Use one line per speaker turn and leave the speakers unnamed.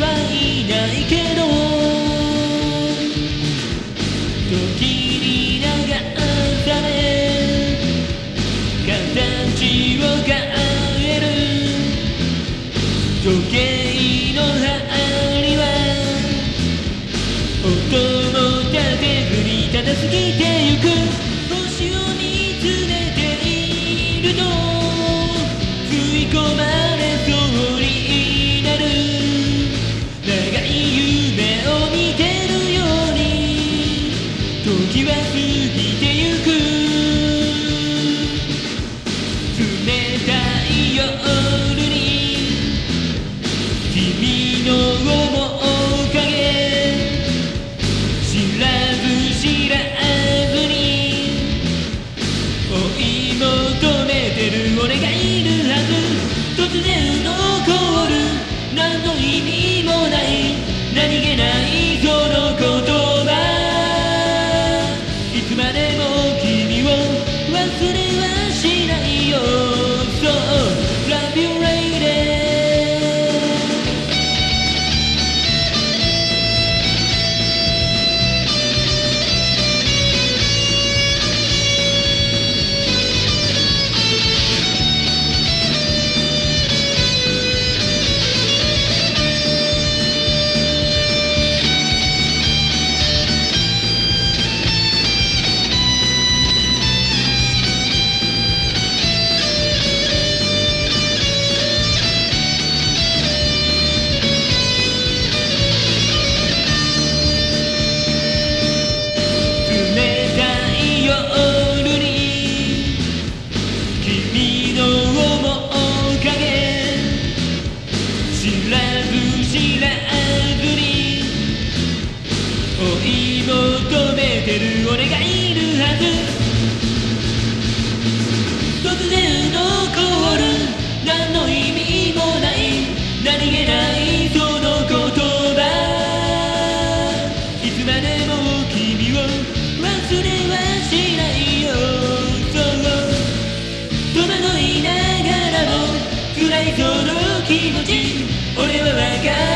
はいないけど。時に流され形を変える。時計の針は音も立てずにただ過ぎてゆく。は過ぎてゆく。冷たい夜に君のいつ俺がいるはず。突然のコール。何の意味もない。何気ないその言葉。いつまでも君を忘れはしないよ。そう戸惑いながらも辛いその気持ち。俺は分かる。